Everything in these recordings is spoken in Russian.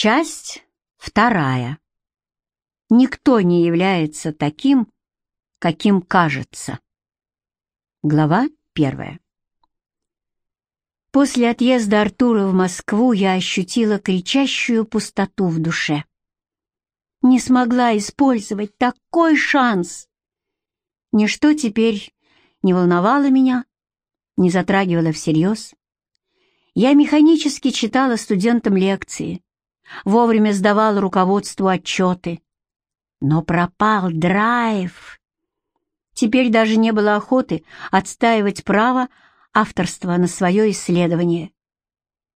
Часть вторая. Никто не является таким, каким кажется. Глава первая. После отъезда Артура в Москву я ощутила кричащую пустоту в душе. Не смогла использовать такой шанс. Ничто теперь не волновало меня, не затрагивало всерьез. Я механически читала студентам лекции, вовремя сдавала руководству отчеты. Но пропал драйв. Теперь даже не было охоты отстаивать право авторства на свое исследование.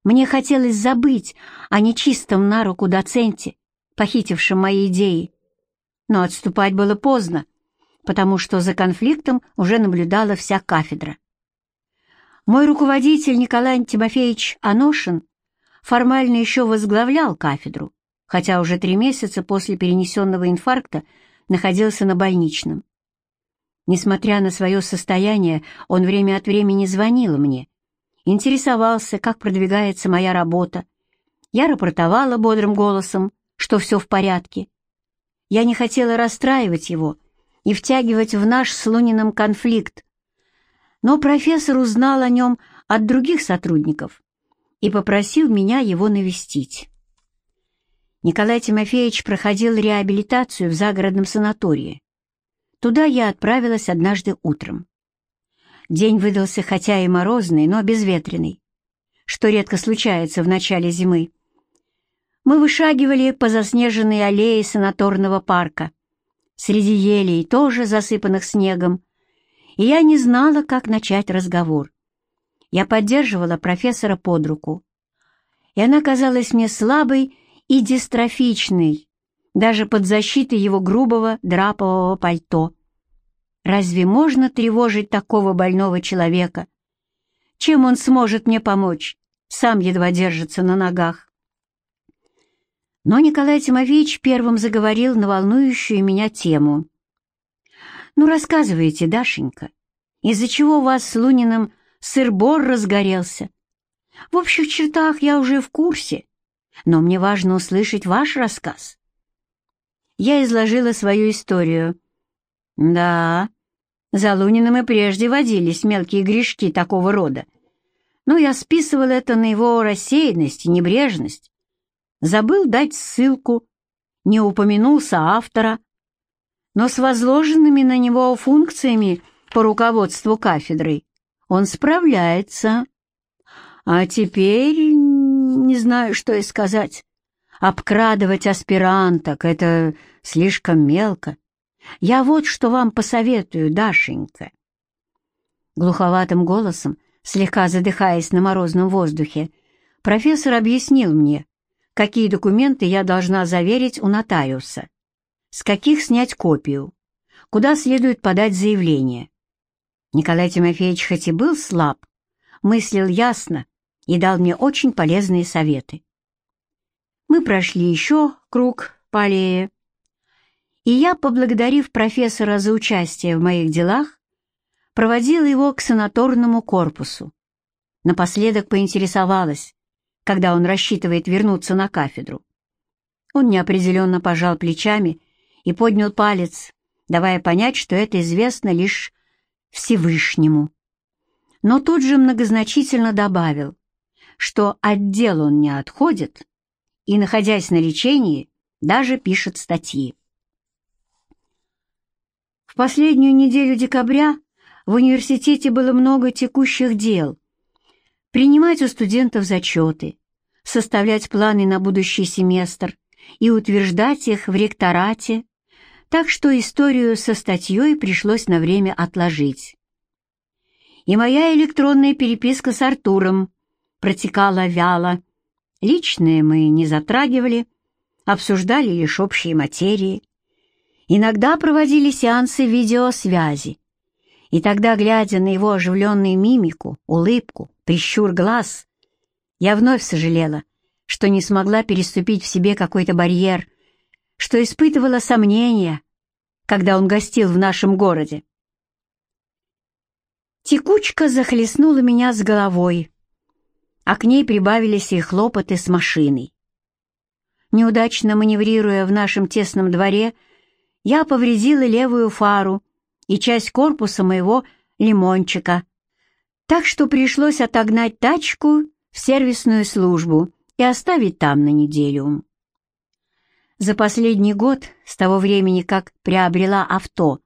Мне хотелось забыть о нечистом на руку доценте, похитившем мои идеи. Но отступать было поздно, потому что за конфликтом уже наблюдала вся кафедра. Мой руководитель Николай Тимофеевич Аношин формально еще возглавлял кафедру, хотя уже три месяца после перенесенного инфаркта находился на больничном. Несмотря на свое состояние, он время от времени звонил мне, интересовался, как продвигается моя работа. Я рапортовала бодрым голосом, что все в порядке. Я не хотела расстраивать его и втягивать в наш с Луниным конфликт, но профессор узнал о нем от других сотрудников и попросил меня его навестить. Николай Тимофеевич проходил реабилитацию в загородном санатории. Туда я отправилась однажды утром. День выдался хотя и морозный, но безветренный, что редко случается в начале зимы. Мы вышагивали по заснеженной аллее санаторного парка, среди елей, тоже засыпанных снегом, и я не знала, как начать разговор. Я поддерживала профессора под руку, и она казалась мне слабой и дистрофичной, даже под защитой его грубого драпового пальто. Разве можно тревожить такого больного человека? Чем он сможет мне помочь? Сам едва держится на ногах. Но Николай Тимофеевич первым заговорил на волнующую меня тему. «Ну, рассказывайте, Дашенька, из-за чего вас с Луниным сыр-бор разгорелся? В общих чертах я уже в курсе, но мне важно услышать ваш рассказ». Я изложила свою историю. «Да, за Луниным и прежде водились мелкие грешки такого рода, но я списывал это на его рассеянность и небрежность. Забыл дать ссылку, не упомянул соавтора, но с возложенными на него функциями по руководству кафедрой он справляется. А теперь не знаю, что и сказать. Обкрадывать аспиранток — это слишком мелко. Я вот что вам посоветую, Дашенька. Глуховатым голосом, слегка задыхаясь на морозном воздухе, профессор объяснил мне, какие документы я должна заверить у нотариуса с каких снять копию, куда следует подать заявление. Николай Тимофеевич хоть и был слаб, мыслил ясно и дал мне очень полезные советы. Мы прошли еще круг по аллее, и я, поблагодарив профессора за участие в моих делах, проводила его к санаторному корпусу. Напоследок поинтересовалась, когда он рассчитывает вернуться на кафедру. Он неопределенно пожал плечами и поднял палец, давая понять, что это известно лишь Всевышнему. Но тут же многозначительно добавил, что отдел он не отходит и, находясь на лечении, даже пишет статьи. В последнюю неделю декабря в университете было много текущих дел. Принимать у студентов зачеты, составлять планы на будущий семестр и утверждать их в ректорате так что историю со статьей пришлось на время отложить. И моя электронная переписка с Артуром протекала вяло. Личные мы не затрагивали, обсуждали лишь общие материи. Иногда проводили сеансы видеосвязи. И тогда, глядя на его оживленную мимику, улыбку, прищур глаз, я вновь сожалела, что не смогла переступить в себе какой-то барьер, что испытывала сомнения, когда он гостил в нашем городе. Текучка захлестнула меня с головой, а к ней прибавились и хлопоты с машиной. Неудачно маневрируя в нашем тесном дворе, я повредила левую фару и часть корпуса моего лимончика, так что пришлось отогнать тачку в сервисную службу и оставить там на неделю. За последний год, с того времени, как приобрела авто,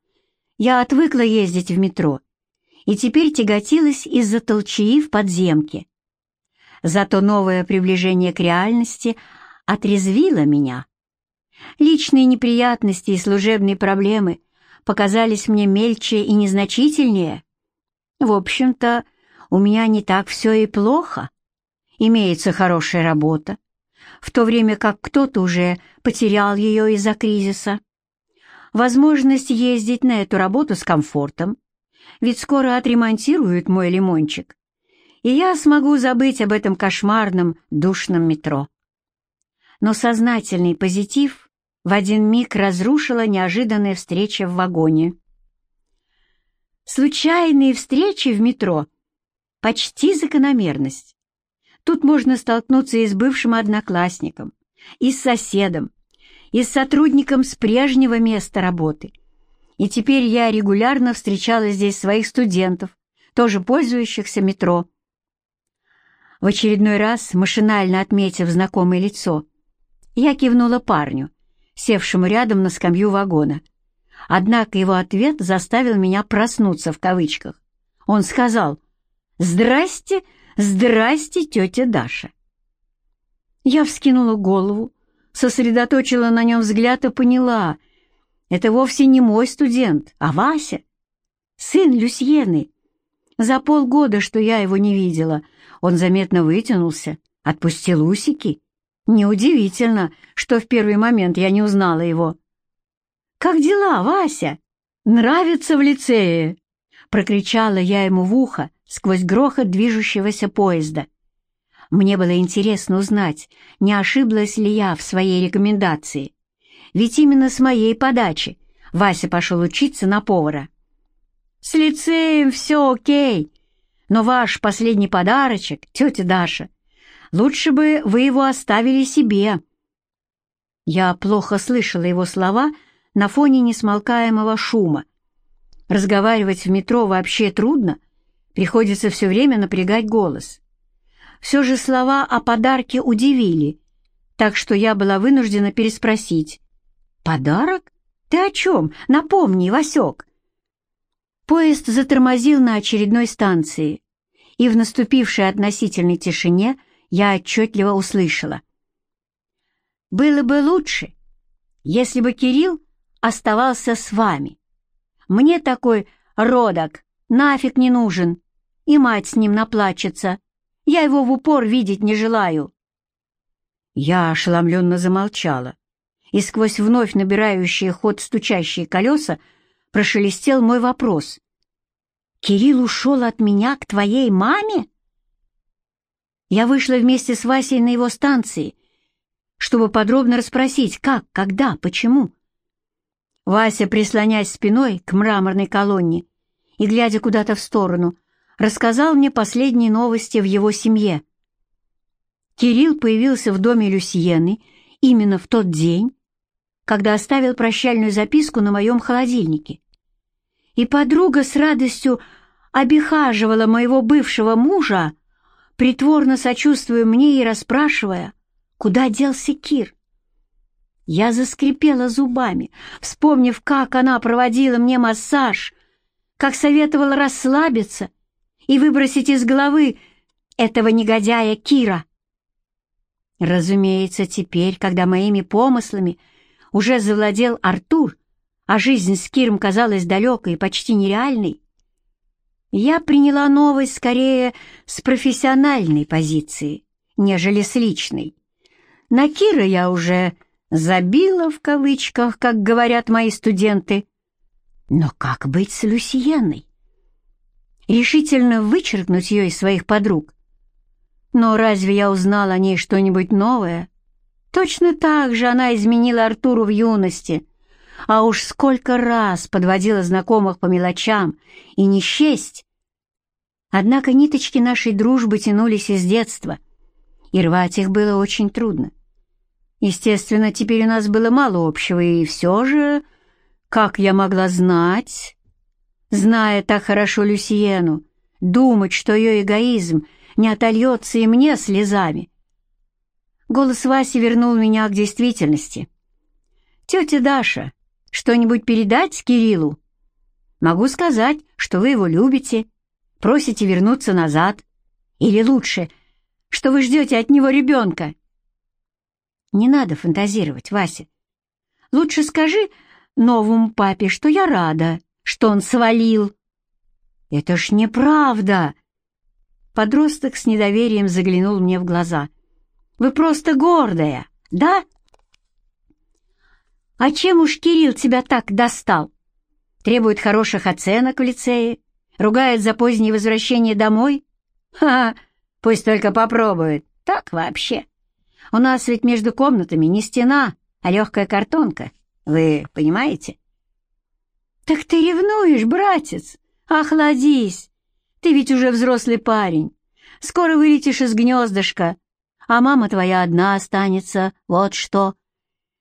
я отвыкла ездить в метро и теперь тяготилась из-за толчаи в подземке. Зато новое приближение к реальности отрезвило меня. Личные неприятности и служебные проблемы показались мне мельче и незначительнее. В общем-то, у меня не так все и плохо. Имеется хорошая работа, в то время как кто-то уже потерял ее из-за кризиса. Возможность ездить на эту работу с комфортом, ведь скоро отремонтируют мой лимончик, и я смогу забыть об этом кошмарном душном метро. Но сознательный позитив в один миг разрушила неожиданная встреча в вагоне. Случайные встречи в метро — почти закономерность. Тут можно столкнуться и с бывшим одноклассником, и с соседом, и с сотрудником с прежнего места работы. И теперь я регулярно встречала здесь своих студентов, тоже пользующихся метро. В очередной раз, машинально отметив знакомое лицо, я кивнула парню, севшему рядом на скамью вагона. Однако его ответ заставил меня проснуться в кавычках. Он сказал «Здрасте, здрасте, тетя Даша». Я вскинула голову, сосредоточила на нем взгляд и поняла, это вовсе не мой студент, а Вася, сын Люсьены. За полгода, что я его не видела, он заметно вытянулся, отпустил усики. Неудивительно, что в первый момент я не узнала его. «Как дела, Вася? Нравится в лицее?» Прокричала я ему в ухо сквозь грохот движущегося поезда. Мне было интересно узнать, не ошиблась ли я в своей рекомендации. Ведь именно с моей подачи Вася пошел учиться на повара. «С лицеем все окей, но ваш последний подарочек, тетя Даша, лучше бы вы его оставили себе». Я плохо слышала его слова на фоне несмолкаемого шума. Разговаривать в метро вообще трудно, приходится все время напрягать голос. Все же слова о подарке удивили, так что я была вынуждена переспросить. «Подарок? Ты о чем? Напомни, Васек!» Поезд затормозил на очередной станции, и в наступившей относительной тишине я отчетливо услышала. «Было бы лучше, если бы Кирилл оставался с вами. Мне такой родок нафиг не нужен, и мать с ним наплачется. Я его в упор видеть не желаю». Я ошеломленно замолчала, и сквозь вновь набирающие ход стучащие колеса прошелестел мой вопрос. «Кирилл ушел от меня к твоей маме?» Я вышла вместе с Васей на его станции, чтобы подробно расспросить, как, когда, почему. Вася, прислонясь спиной к мраморной колонне и глядя куда-то в сторону, рассказал мне последние новости в его семье. Кирилл появился в доме Люсьены именно в тот день, когда оставил прощальную записку на моем холодильнике. И подруга с радостью обихаживала моего бывшего мужа, притворно сочувствуя мне и расспрашивая, куда делся Кир. Я заскрипела зубами, вспомнив, как она проводила мне массаж, как советовала расслабиться и выбросить из головы этого негодяя Кира. Разумеется, теперь, когда моими помыслами уже завладел Артур, а жизнь с Киром казалась далекой и почти нереальной, я приняла новость скорее с профессиональной позиции, нежели с личной. На Кира я уже «забила» в кавычках, как говорят мои студенты. Но как быть с Люсиеной? Решительно вычеркнуть ее из своих подруг. Но разве я узнал о ней что-нибудь новое? Точно так же она изменила Артуру в юности, а уж сколько раз подводила знакомых по мелочам и не счесть. Однако ниточки нашей дружбы тянулись из детства, и рвать их было очень трудно. Естественно, теперь у нас было мало общего, и все же, как я могла знать, зная так хорошо Люсиену, думать, что ее эгоизм не отольется и мне слезами. Голос Васи вернул меня к действительности. «Тетя Даша, что-нибудь передать Кириллу? Могу сказать, что вы его любите, просите вернуться назад. Или лучше, что вы ждете от него ребенка». «Не надо фантазировать, Вася. Лучше скажи новому папе, что я рада, что он свалил». «Это ж неправда!» Подросток с недоверием заглянул мне в глаза. «Вы просто гордая, да?» «А чем уж Кирилл тебя так достал? Требует хороших оценок в лицее, ругает за позднее возвращение домой? Ха, пусть только попробует. Так вообще. У нас ведь между комнатами не стена, а легкая картонка. Вы понимаете?» «Так ты ревнуешь, братец? Охладись! Ты ведь уже взрослый парень. Скоро вылетишь из гнездышка, а мама твоя одна останется. Вот что.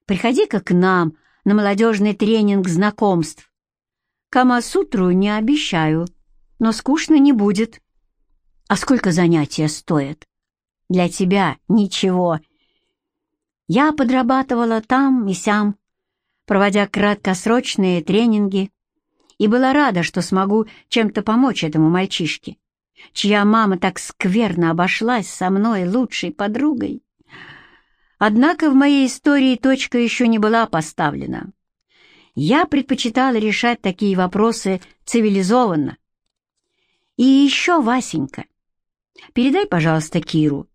Приходи-ка к нам на молодежный тренинг знакомств. Камасутру не обещаю, но скучно не будет. А сколько занятия стоят? Для тебя ничего. Я подрабатывала там и сям, проводя краткосрочные тренинги, и была рада, что смогу чем-то помочь этому мальчишке, чья мама так скверно обошлась со мной, лучшей подругой. Однако в моей истории точка еще не была поставлена. Я предпочитала решать такие вопросы цивилизованно. И еще, Васенька, передай, пожалуйста, Киру,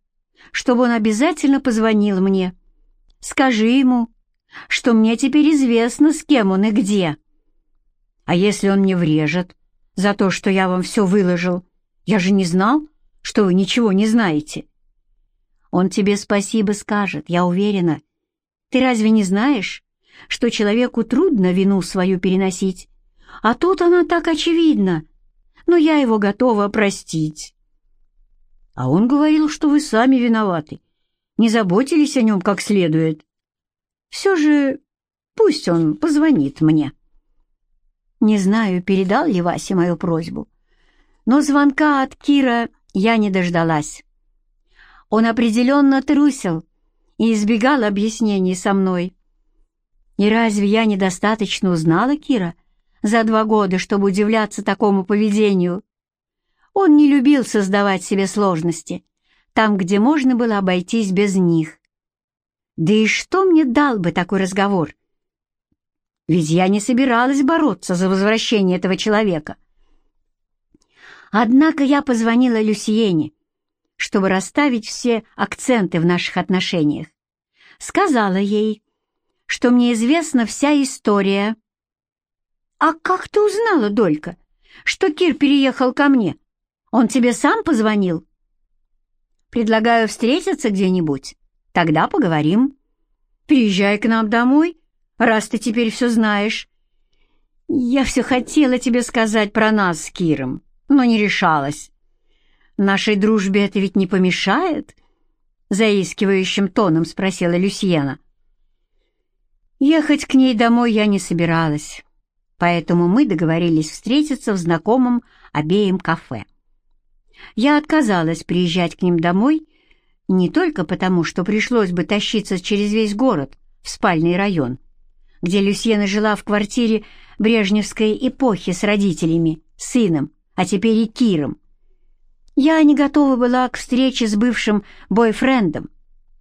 чтобы он обязательно позвонил мне. Скажи ему, что мне теперь известно, с кем он и где. А если он мне врежет за то, что я вам все выложил? Я же не знал, что вы ничего не знаете. Он тебе спасибо скажет, я уверена. Ты разве не знаешь, что человеку трудно вину свою переносить? А тут она так очевидна. Но я его готова простить. А он говорил, что вы сами виноваты, не заботились о нем как следует. Все же пусть он позвонит мне. Не знаю, передал ли Вася мою просьбу, но звонка от Кира я не дождалась. Он определенно трусил и избегал объяснений со мной. И разве я недостаточно узнала Кира за два года, чтобы удивляться такому поведению? Он не любил создавать себе сложности, там, где можно было обойтись без них. Да и что мне дал бы такой разговор? ведь я не собиралась бороться за возвращение этого человека. Однако я позвонила Люсиене, чтобы расставить все акценты в наших отношениях. Сказала ей, что мне известна вся история. «А как ты узнала, Долька, что Кир переехал ко мне? Он тебе сам позвонил?» «Предлагаю встретиться где-нибудь, тогда поговорим. Приезжай к нам домой раз ты теперь все знаешь. Я все хотела тебе сказать про нас с Киром, но не решалась. Нашей дружбе это ведь не помешает?» Заискивающим тоном спросила Люсьена. Ехать к ней домой я не собиралась, поэтому мы договорились встретиться в знакомом обеим кафе. Я отказалась приезжать к ним домой не только потому, что пришлось бы тащиться через весь город в спальный район, где Люсьена жила в квартире брежневской эпохи с родителями, сыном, а теперь и Киром. Я не готова была к встрече с бывшим бойфрендом,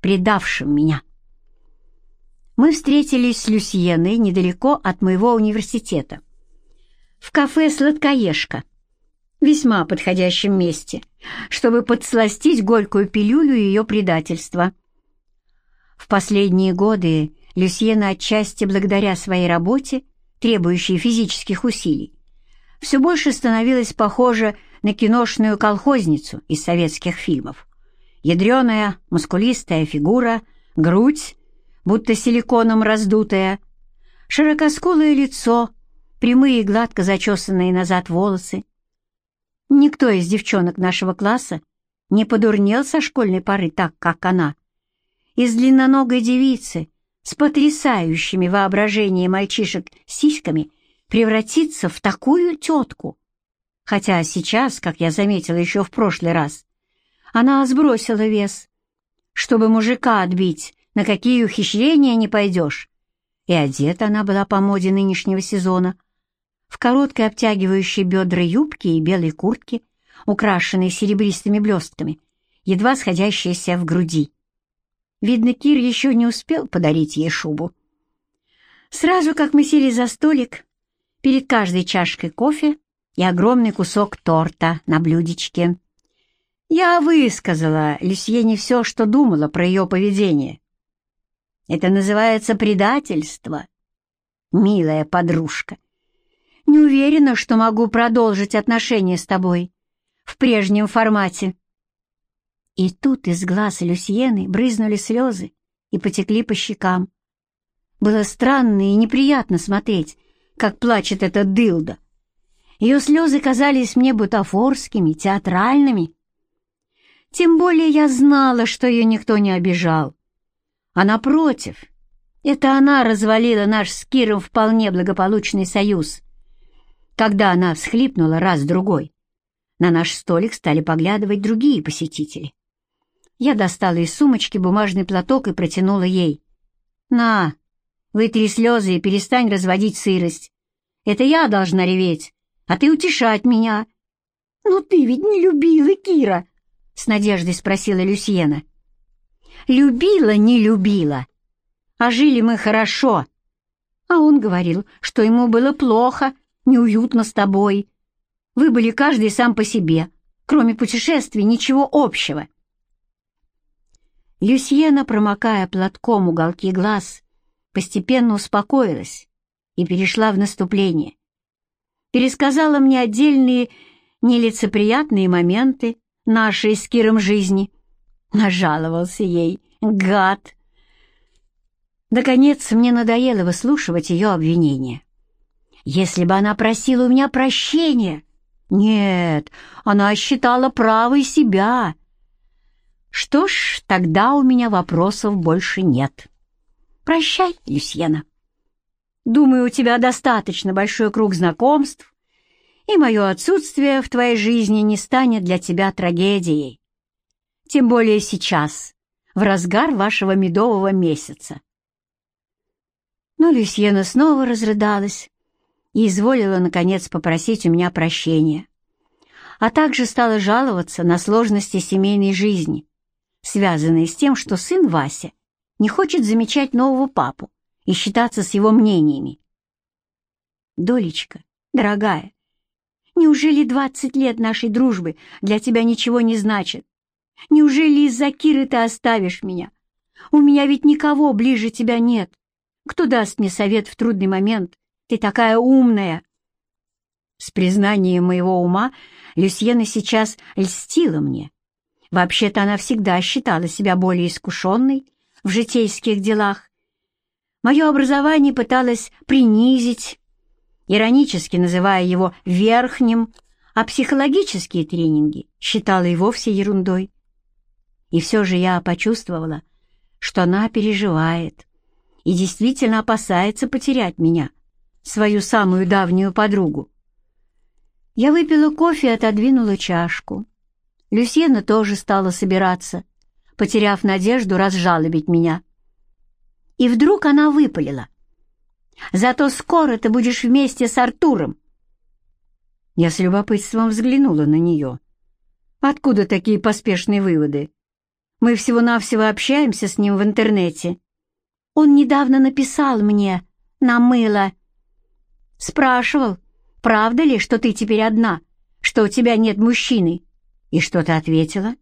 предавшим меня. Мы встретились с Люсьеной недалеко от моего университета, в кафе «Сладкоежка», весьма подходящем месте, чтобы подсластить горькую пилюлю ее предательства. В последние годы Люсьена отчасти благодаря своей работе, требующей физических усилий, все больше становилась похожа на киношную колхозницу из советских фильмов. Ядреная, мускулистая фигура, грудь, будто силиконом раздутая, широкоскулое лицо, прямые гладко зачесанные назад волосы. Никто из девчонок нашего класса не подурнел со школьной поры так, как она — из длинноногой девицы с потрясающими воображением мальчишек сиськами превратиться в такую тетку. Хотя сейчас, как я заметила еще в прошлый раз, она сбросила вес. Чтобы мужика отбить, на какие ухищрения не пойдешь. И одета она была по моде нынешнего сезона. В короткой обтягивающей бедра юбке и белой куртке, украшенной серебристыми блестками, едва сходящейся в груди. Видно, Кир еще не успел подарить ей шубу. Сразу как мы сели за столик, перед каждой чашкой кофе и огромный кусок торта на блюдечке. Я высказала Люсьене все, что думала про ее поведение. Это называется предательство, милая подружка. Не уверена, что могу продолжить отношения с тобой в прежнем формате. И тут из глаз Люсьены брызнули слезы и потекли по щекам. Было странно и неприятно смотреть, как плачет эта дылда. Ее слезы казались мне бутафорскими, театральными. Тем более я знала, что ее никто не обижал. А напротив, это она развалила наш с Киром вполне благополучный союз. Когда она всхлипнула раз-другой, на наш столик стали поглядывать другие посетители. Я достала из сумочки бумажный платок и протянула ей. «На, вытри слезы и перестань разводить сырость. Это я должна реветь, а ты утешать меня». «Но ты ведь не любила Кира?» — с надеждой спросила Люсьена. «Любила, не любила. А жили мы хорошо». А он говорил, что ему было плохо, неуютно с тобой. Вы были каждый сам по себе, кроме путешествий ничего общего. Люсьена, промокая платком уголки глаз, постепенно успокоилась и перешла в наступление пересказала мне отдельные нелицеприятные моменты нашей с Киром жизни. Нажаловался ей, гад. Наконец, мне надоело выслушивать ее обвинения. Если бы она просила у меня прощения... Нет, она считала правой себя. Что ж, тогда у меня вопросов больше нет. Прощай, Люсьена. Думаю, у тебя достаточно большой круг знакомств, и мое отсутствие в твоей жизни не станет для тебя трагедией. Тем более сейчас, в разгар вашего медового месяца. Но Люсьена снова разрыдалась и изволила, наконец, попросить у меня прощения, а также стала жаловаться на сложности семейной жизни, связанные с тем, что сын Вася не хочет замечать нового папу, и считаться с его мнениями. Долечка, дорогая, неужели двадцать лет нашей дружбы для тебя ничего не значит? Неужели из-за Киры ты оставишь меня? У меня ведь никого ближе тебя нет. Кто даст мне совет в трудный момент? Ты такая умная. С признанием моего ума Люсьена сейчас льстила мне. Вообще-то она всегда считала себя более искушенной в житейских делах Мое образование пыталось принизить, иронически называя его верхним, а психологические тренинги считала и вовсе ерундой. И все же я почувствовала, что она переживает и действительно опасается потерять меня, свою самую давнюю подругу. Я выпила кофе и отодвинула чашку. Люсьена тоже стала собираться, потеряв надежду разжалобить меня и вдруг она выпалила. «Зато скоро ты будешь вместе с Артуром!» Я с любопытством взглянула на нее. «Откуда такие поспешные выводы? Мы всего-навсего общаемся с ним в интернете. Он недавно написал мне на мыло. Спрашивал, правда ли, что ты теперь одна, что у тебя нет мужчины? И что ты ответила?»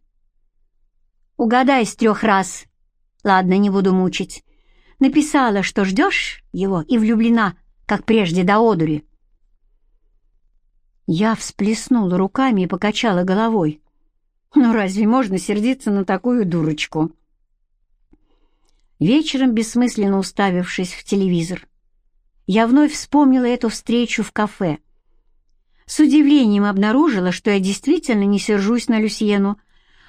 «Угадай с трех раз. Ладно, не буду мучить. Написала, что ждешь его и влюблена, как прежде до одури. Я всплеснула руками и покачала головой. Ну разве можно сердиться на такую дурочку? Вечером, бессмысленно уставившись в телевизор, я вновь вспомнила эту встречу в кафе. С удивлением обнаружила, что я действительно не сержусь на Люсьену,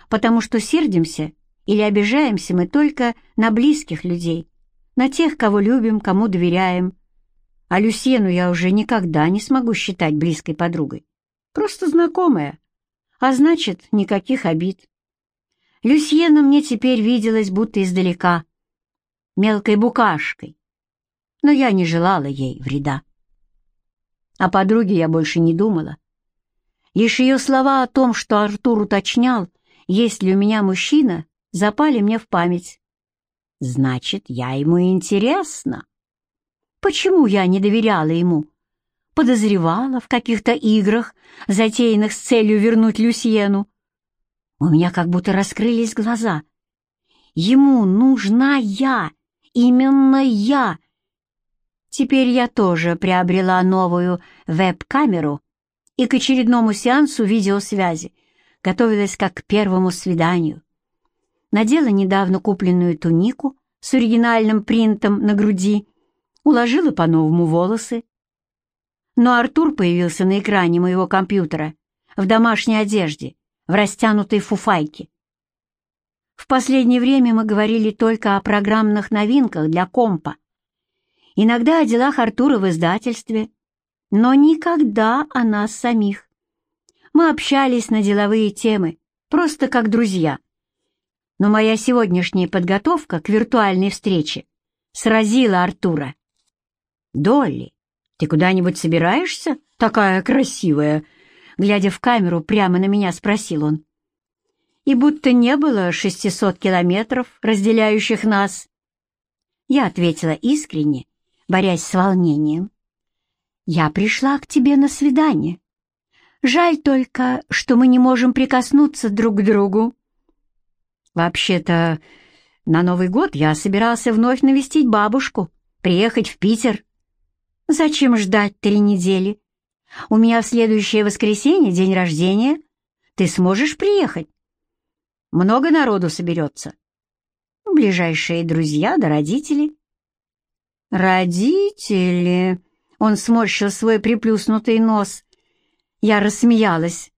потому что сердимся Или обижаемся мы только на близких людей, на тех, кого любим, кому доверяем. А Люсьену я уже никогда не смогу считать близкой подругой. Просто знакомая, а значит, никаких обид. Люсьена мне теперь виделась будто издалека, мелкой букашкой, но я не желала ей вреда. О подруге я больше не думала. Лишь ее слова о том, что Артур уточнял, есть ли у меня мужчина, запали мне в память. Значит, я ему интересна. Почему я не доверяла ему? Подозревала в каких-то играх, затеянных с целью вернуть Люсьену. У меня как будто раскрылись глаза. Ему нужна я, именно я. Теперь я тоже приобрела новую веб-камеру и к очередному сеансу видеосвязи готовилась как к первому свиданию надела недавно купленную тунику с оригинальным принтом на груди, уложила по-новому волосы. Но Артур появился на экране моего компьютера в домашней одежде, в растянутой фуфайке. В последнее время мы говорили только о программных новинках для компа. Иногда о делах Артура в издательстве, но никогда о нас самих. Мы общались на деловые темы, просто как друзья но моя сегодняшняя подготовка к виртуальной встрече сразила Артура. «Долли, ты куда-нибудь собираешься? Такая красивая!» Глядя в камеру, прямо на меня спросил он. И будто не было шестисот километров, разделяющих нас. Я ответила искренне, борясь с волнением. «Я пришла к тебе на свидание. Жаль только, что мы не можем прикоснуться друг к другу». Вообще-то, на Новый год я собирался вновь навестить бабушку, приехать в Питер. Зачем ждать три недели? У меня в следующее воскресенье день рождения. Ты сможешь приехать? Много народу соберется. Ближайшие друзья да родители. Родители? Он сморщил свой приплюснутый нос. Я рассмеялась.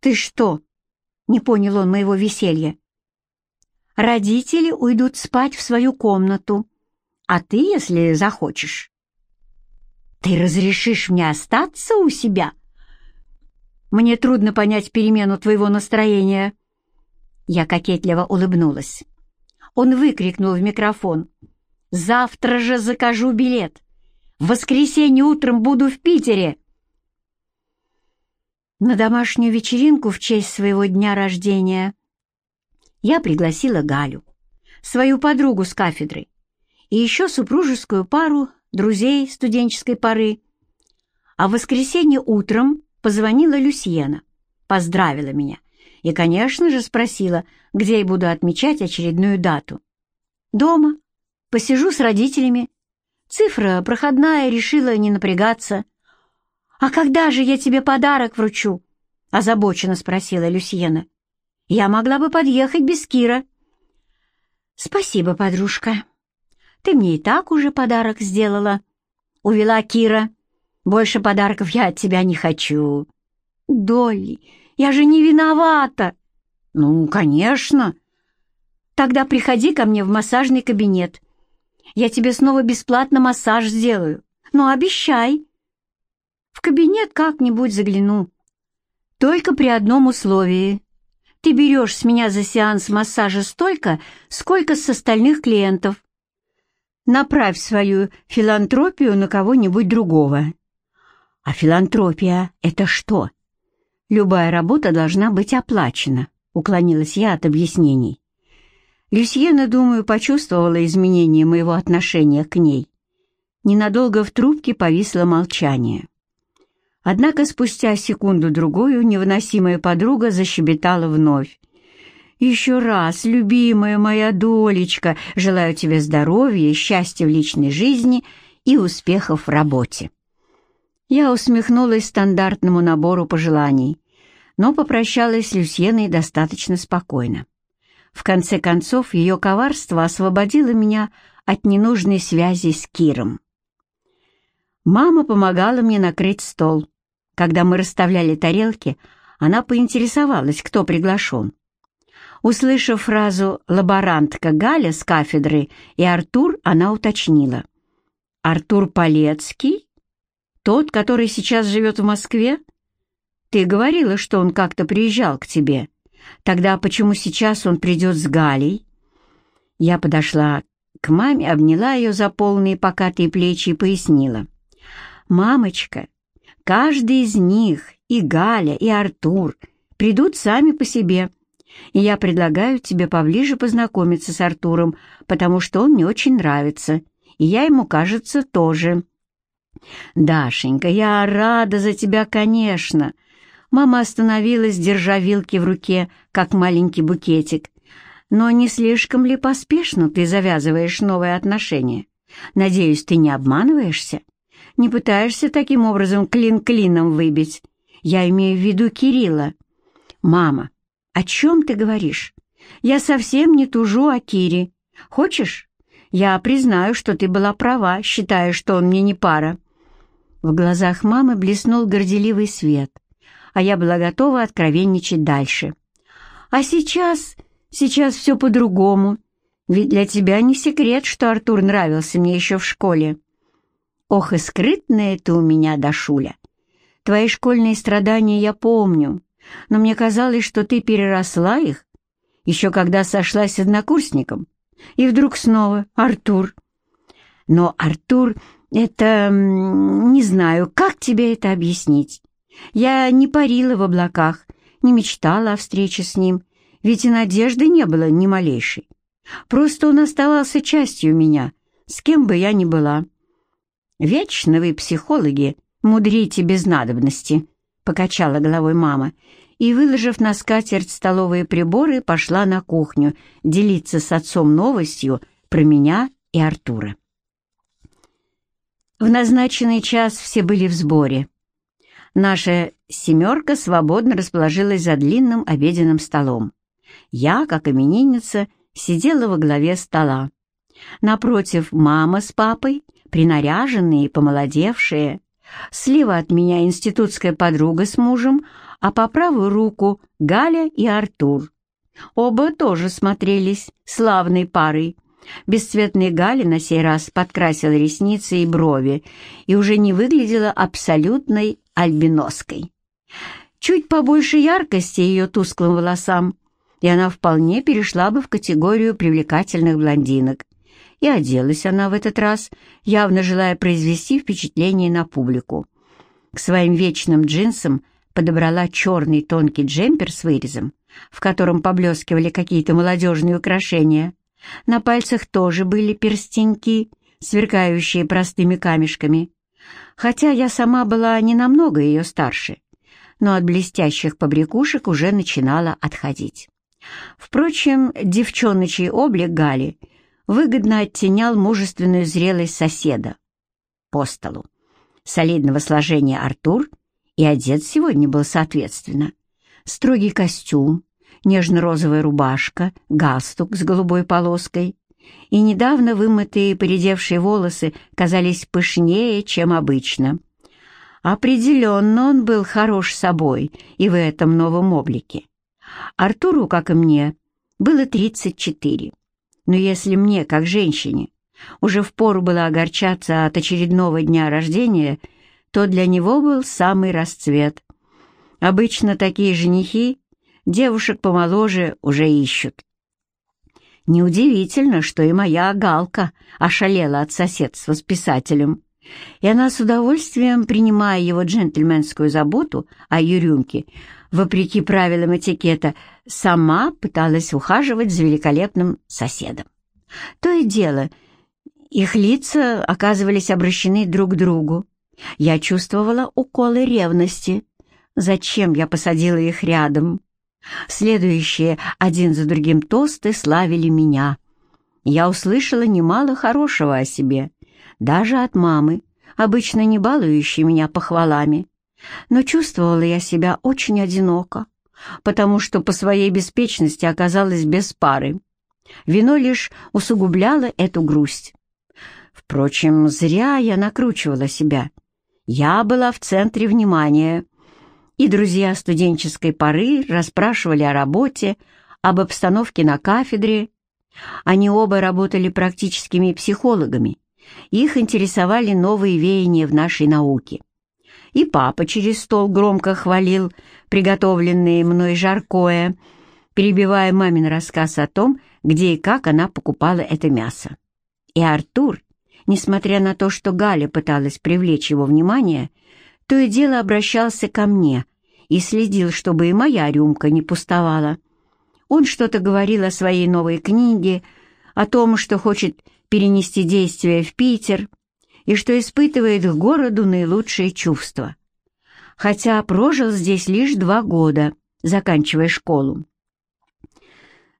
Ты что? Не понял он моего веселья. Родители уйдут спать в свою комнату, а ты, если захочешь. Ты разрешишь мне остаться у себя? Мне трудно понять перемену твоего настроения. Я кокетливо улыбнулась. Он выкрикнул в микрофон. «Завтра же закажу билет. В воскресенье утром буду в Питере». На домашнюю вечеринку в честь своего дня рождения я пригласила Галю, свою подругу с кафедры, и еще супружескую пару друзей студенческой поры. А в воскресенье утром позвонила Люсьена, поздравила меня и, конечно же, спросила, где я буду отмечать очередную дату. «Дома. Посижу с родителями. Цифра проходная, решила не напрягаться». «А когда же я тебе подарок вручу?» — озабоченно спросила Люсьена. Я могла бы подъехать без Кира». «Спасибо, подружка. Ты мне и так уже подарок сделала. Увела Кира. Больше подарков я от тебя не хочу». «Долли, я же не виновата». «Ну, конечно». «Тогда приходи ко мне в массажный кабинет. Я тебе снова бесплатно массаж сделаю. Но обещай». «В кабинет как-нибудь загляну. Только при одном условии. Ты берешь с меня за сеанс массажа столько, сколько с остальных клиентов. Направь свою филантропию на кого-нибудь другого. А филантропия — это что? Любая работа должна быть оплачена, уклонилась я от объяснений. Люсьена, думаю, почувствовала изменение моего отношения к ней. Ненадолго в трубке повисло молчание. Однако спустя секунду-другую невыносимая подруга защебетала вновь. «Еще раз, любимая моя долечка, желаю тебе здоровья, счастья в личной жизни и успехов в работе». Я усмехнулась стандартному набору пожеланий, но попрощалась с Люсьеной достаточно спокойно. В конце концов, ее коварство освободило меня от ненужной связи с Киром. Мама помогала мне накрыть стол, когда мы расставляли тарелки, она поинтересовалась, кто приглашен. Услышав фразу «лаборантка Галя» с кафедры и «Артур», она уточнила. «Артур Полецкий? Тот, который сейчас живет в Москве? Ты говорила, что он как-то приезжал к тебе. Тогда почему сейчас он придет с Галей?» Я подошла к маме, обняла ее за полные покатые плечи и пояснила. «Мамочка, каждый из них, и Галя, и Артур, придут сами по себе» и я предлагаю тебе поближе познакомиться с Артуром, потому что он мне очень нравится, и я ему, кажется, тоже». «Дашенька, я рада за тебя, конечно!» Мама остановилась, держа вилки в руке, как маленький букетик. «Но не слишком ли поспешно ты завязываешь новые отношения? Надеюсь, ты не обманываешься? Не пытаешься таким образом клин клином выбить? Я имею в виду Кирилла. Мама, «О чем ты говоришь? Я совсем не тужу о Кире. Хочешь? Я признаю, что ты была права, считая, что он мне не пара». В глазах мамы блеснул горделивый свет, а я была готова откровенничать дальше. «А сейчас, сейчас все по-другому. Ведь для тебя не секрет, что Артур нравился мне еще в школе. Ох, и скрытная ты у меня, Дашуля. Твои школьные страдания я помню но мне казалось, что ты переросла их, еще когда сошлась с однокурсником. И вдруг снова Артур. Но Артур — это... не знаю, как тебе это объяснить. Я не парила в облаках, не мечтала о встрече с ним, ведь и надежды не было ни малейшей. Просто он оставался частью меня, с кем бы я ни была. «Вечно вы, психологи, мудрите без надобности», — покачала головой мама, и, выложив на скатерть столовые приборы, пошла на кухню делиться с отцом новостью про меня и Артура. В назначенный час все были в сборе. Наша семерка свободно расположилась за длинным обеденным столом. Я, как именинница, сидела во главе стола. Напротив мама с папой, принаряженные, помолодевшие. Слева от меня институтская подруга с мужем, а по правую руку Галя и Артур. Оба тоже смотрелись славной парой. Бесцветная Галя на сей раз подкрасила ресницы и брови и уже не выглядела абсолютной альбиноской. Чуть побольше яркости ее тусклым волосам, и она вполне перешла бы в категорию привлекательных блондинок. И оделась она в этот раз, явно желая произвести впечатление на публику. К своим вечным джинсам подобрала черный тонкий джемпер с вырезом, в котором поблескивали какие-то молодежные украшения. На пальцах тоже были перстеньки, сверкающие простыми камешками. Хотя я сама была не намного ее старше, но от блестящих побрякушек уже начинала отходить. Впрочем, девчоночий облик Гали выгодно оттенял мужественную зрелость соседа по столу. Солидного сложения Артур — и одет сегодня был соответственно. Строгий костюм, нежно-розовая рубашка, галстук с голубой полоской и недавно вымытые поредевшие волосы казались пышнее, чем обычно. Определенно он был хорош собой и в этом новом облике. Артуру, как и мне, было 34. Но если мне, как женщине, уже впору было огорчаться от очередного дня рождения — то для него был самый расцвет. Обычно такие женихи девушек помоложе уже ищут. Неудивительно, что и моя Галка ошалела от соседства с писателем, и она с удовольствием, принимая его джентльменскую заботу о Юрюмке, вопреки правилам этикета, сама пыталась ухаживать за великолепным соседом. То и дело, их лица оказывались обращены друг к другу, я чувствовала уколы ревности. Зачем я посадила их рядом? Следующие один за другим тосты славили меня. Я услышала немало хорошего о себе, даже от мамы, обычно не балующей меня похвалами. Но чувствовала я себя очень одиноко, потому что по своей беспечности оказалась без пары. Вино лишь усугубляло эту грусть. Впрочем, зря я накручивала себя. Я была в центре внимания, и друзья студенческой поры расспрашивали о работе, об обстановке на кафедре. Они оба работали практическими психологами. Их интересовали новые веяния в нашей науке. И папа через стол громко хвалил приготовленное мной жаркое, перебивая мамин рассказ о том, где и как она покупала это мясо. И Артур, несмотря на то, что Галя пыталась привлечь его внимание, то и дело обращался ко мне и следил, чтобы и моя рюмка не пустовала. Он что-то говорил о своей новой книге, о том, что хочет перенести действие в Питер и что испытывает к городу наилучшие чувства. Хотя прожил здесь лишь два года, заканчивая школу.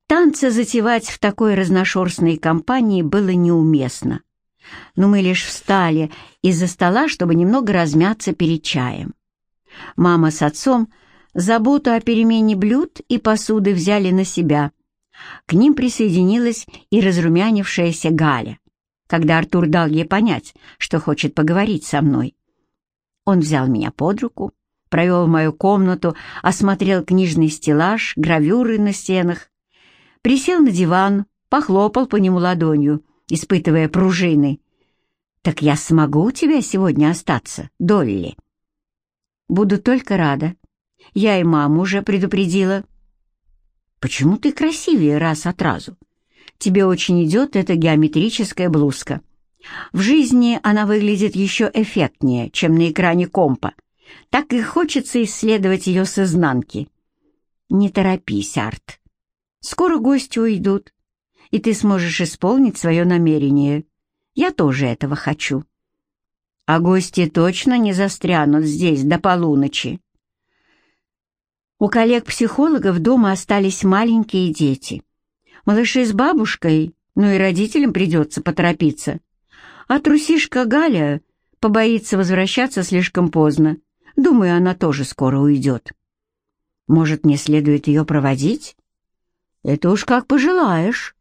Танцы затевать в такой разношерстной компании было неуместно. Но мы лишь встали из-за стола, чтобы немного размяться перед чаем. Мама с отцом заботу о перемене блюд и посуды взяли на себя. К ним присоединилась и разрумянившаяся Галя, когда Артур дал ей понять, что хочет поговорить со мной. Он взял меня под руку, провел в мою комнату, осмотрел книжный стеллаж, гравюры на стенах, присел на диван, похлопал по нему ладонью, испытывая пружины. «Так я смогу у тебя сегодня остаться, Долли?» «Буду только рада. Я и маму уже предупредила». «Почему ты красивее раз от разу? Тебе очень идет эта геометрическая блузка. В жизни она выглядит еще эффектнее, чем на экране компа. Так и хочется исследовать ее с изнанки». «Не торопись, Арт. Скоро гости уйдут, и ты сможешь исполнить свое намерение. Я тоже этого хочу. А гости точно не застрянут здесь до полуночи. У коллег-психологов дома остались маленькие дети. Малыши с бабушкой, ну и родителям придется поторопиться. А трусишка Галя побоится возвращаться слишком поздно. Думаю, она тоже скоро уйдет. Может, мне следует ее проводить? «Это уж как пожелаешь».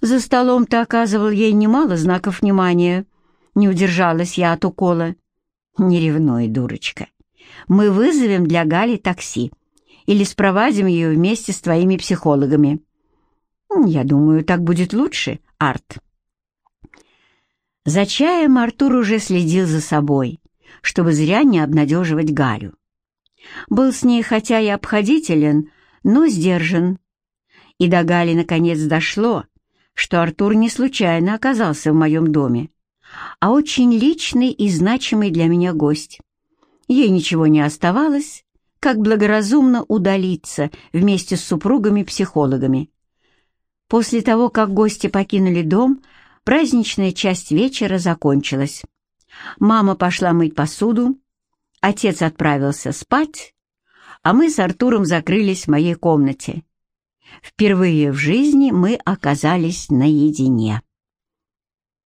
За столом ты оказывал ей немало знаков внимания. Не удержалась я от укола. «Не ревнуй, дурочка. Мы вызовем для Гали такси или спровадим ее вместе с твоими психологами». «Я думаю, так будет лучше, Арт». За чаем Артур уже следил за собой, чтобы зря не обнадеживать Галю. Был с ней хотя и обходителен, но сдержан, и до Гали наконец дошло, что Артур не случайно оказался в моем доме, а очень личный и значимый для меня гость. Ей ничего не оставалось, как благоразумно удалиться вместе с супругами-психологами. После того, как гости покинули дом, праздничная часть вечера закончилась. Мама пошла мыть посуду, отец отправился спать, а мы с Артуром закрылись в моей комнате. Впервые в жизни мы оказались наедине.